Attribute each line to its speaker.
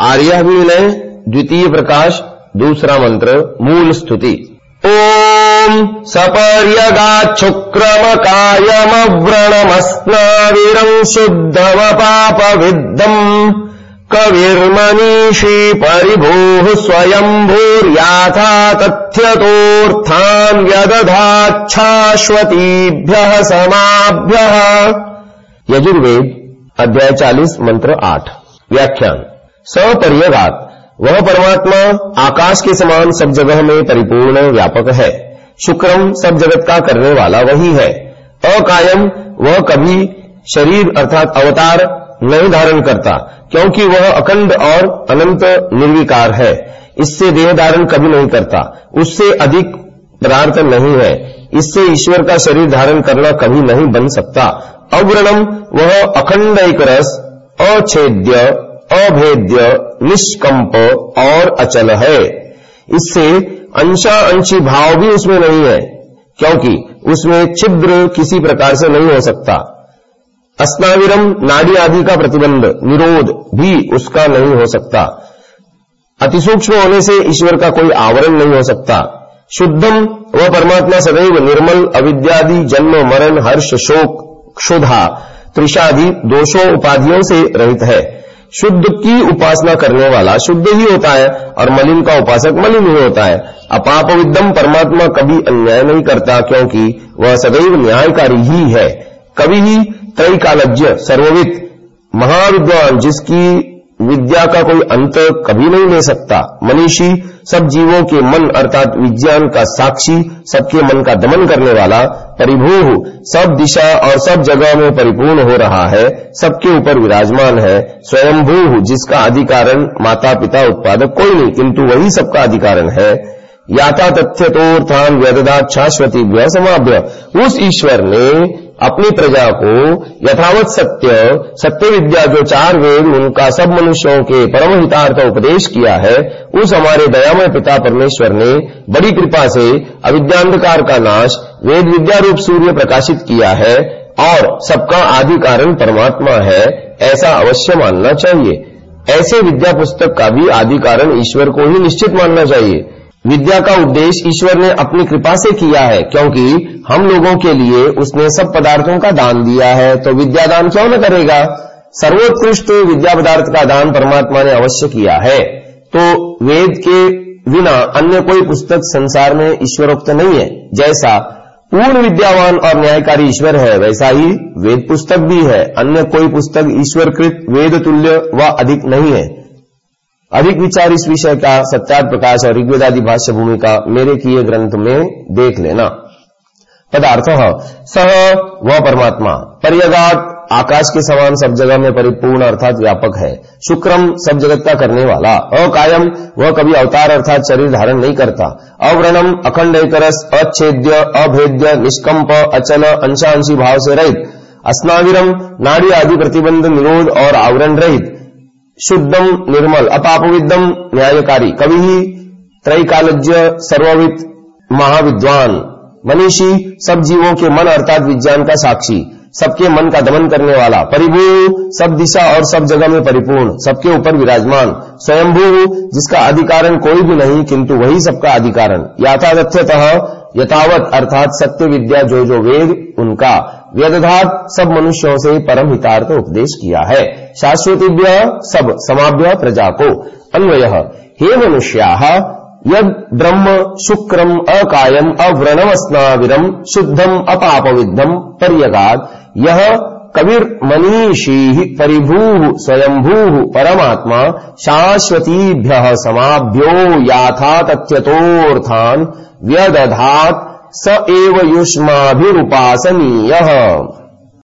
Speaker 1: आर्याभिनय द्वितीय प्रकाश दूसरा मंत्र मूल स्तुति। ओम सपर्यगाच्छुक्रमकायमव्रणमस्नाविरम् शुद्धमपापविद्धम् कविर्मनीषी परिभूः स्वयम्भूर्याथा तथ्यतोऽर्थान् व्यदधाच्छाश्वतीभ्यः समाभ्यः। यजुर्वेद अध्याय चालीस मंत्र आठ। व्याख्यान सपर्यगात वह परमात्मा आकाश के समान सब जगह में परिपूर्ण, व्यापक है। शुक्रम सब जगत का करने वाला वही है। अकायम वह कभी शरीर अर्थात अवतार नहीं धारण करता, क्योंकि वह अखंड और अनंत निर्विकार है। इससे देह धारण कभी नहीं करता। उससे अधिक पदार्थ नहीं है। इससे ईश्वर का शरीर धारण करना कभी नहीं बन सकता। अव्रणम वह अखंड एक रस, अछेद्य अभेद्य, निष्कंप और अचल है। इससे अंशा अंशी भाव भी उसमें नहीं है, क्योंकि उसमें छिद्र किसी प्रकार से नहीं हो सकता। अस्नाविरम नाड़ी आदि का प्रतिबंध, निरोध भी उसका नहीं हो सकता। अतिसूक्ष्म होने से ईश्वर का कोई आवरण नहीं हो सकता। शुद्धम वह परमात्मा सदैव निर्मल, अविद्यादि, जन्म, मरण, हर्ष, शोक, क्षुधा, त्रिषादि दोषों उपाधियों से रहित है। शुद्ध की उपासना करने वाला शुद्ध ही होता है और मलिन का उपासक मलिन ही होता है। अपाप विद्यम परमात्मा कभी अन्याय नहीं करता, क्योंकि वह सदैव न्यायकारी ही है। कभी ही त्रैकालज्य, सर्वविद, महाविद्वान, जिसकी विद्या का कोई अंत कभी नहीं ले सकता। मनीषी सब जीवों के मन अर्थात विज्ञान का साक्षी, सबके मन का दमन करने वाला परिभू सब दिशा और सब जगह में परिपूर्ण हो रहा है, सबके ऊपर विराजमान है, स्वयंभू, जिसका अधिकारण माता पिता उत्पादक कोई नहीं, किंतु वही सबका अधिकारण है। याता तथ्य तोर्थान व्यददा शाश्वती समाभ्य। उस ईश्वर ने अपनी प्रजा को यथावत सत्य सत्य विद्या जो चार वेद, उनका सब मनुष्यों के परम हितार्थ उपदेश किया है, उस हमारे दयामय पिता परमेश्वर ने बड़ी कृपा से अविद्यांधकार का नाश, वेद विद्या रूप सूर्य प्रकाशित किया है, और सबका आदि कारण परमात्मा है, ऐसा अवश्य मानना चाहिए। ऐसे विद्या पुस्तक का भी आदि कारण ईश्वर को ही निश्चित मानना चाहिए। विद्या का उद्देश्य ईश्वर ने अपनी कृपा से किया है, क्योंकि हम लोगों के लिए उसने सब पदार्थों का दान दिया है तो विद्या दान क्यों न करेगा? सर्वोत्कृष्ट विद्या पदार्थ का दान परमात्मा ने अवश्य किया है। तो वेद के बिना अन्य कोई पुस्तक संसार में ईश्वरोक्त नहीं है। जैसा पूर्ण विद्यावान और न्यायकारी ईश्वर है, वैसा ही वेद पुस्तक भी है। अन्य कोई पुस्तक ईश्वरकृत, वेद तुल्य व अधिक नहीं है। अधिक विचार इस विषय का सत्यात प्रकाश और ऋग्वेदादि भाष्य भूमिका मेरे किए ग्रंथ में देख लेना। पदार्थ सह वह परमात्मा। पर्यगात, आकाश के समान सब जगह में परिपूर्ण अर्थात व्यापक है। शुक्रम सब जगत का करने वाला। अकायम, वह कभी अवतार अर्थात शरीर धारण नहीं करता। अव्रणम, अखंड एकरस अच्छेद्य अभेद्य, निष्कंप, अचल, अंशांशी भाव से रहित। अस्नाविरम नाड़ी आदि प्रतिबंध, निरोध और आवरण रहित। शुद्धम निर्मल अपापविदम न्यायकारी, कवि ही त्रैकालज्य सर्ववित महाविद्वान। मनीषी, सब जीवों के मन अर्थात विज्ञान का साक्षी, सबके मन का दमन करने वाला। परिभू, सब दिशा और सब जगह में परिपूर्ण, सबके ऊपर विराजमान। स्वयंभू, जिसका अधिकारण कोई भी नहीं, किंतु वही सबका अधिकारण। याथातथ्यतः यथावत अर्थात सत्य विद्या जो जो वेद, उनका। वेदधात सब मनुष्यों से परम हितार्थ उपदेश किया है। शाश्वतीभ्य सब समाभ्य प्रजा को अन्वय, हे मनुष्या, यद ब्रह्म शुक्रम अकायम अव्रणमस्नाविरम शुद्धम अपापविद्धम पर्यगाद यह कबीर मनीषी परिभू स्वयंभू परमात्मा, शाश्वतीभ्य समाभ्यो याथा तथ्यतोर्थान व्यदधात स एव युष्माभिरुपासनीय।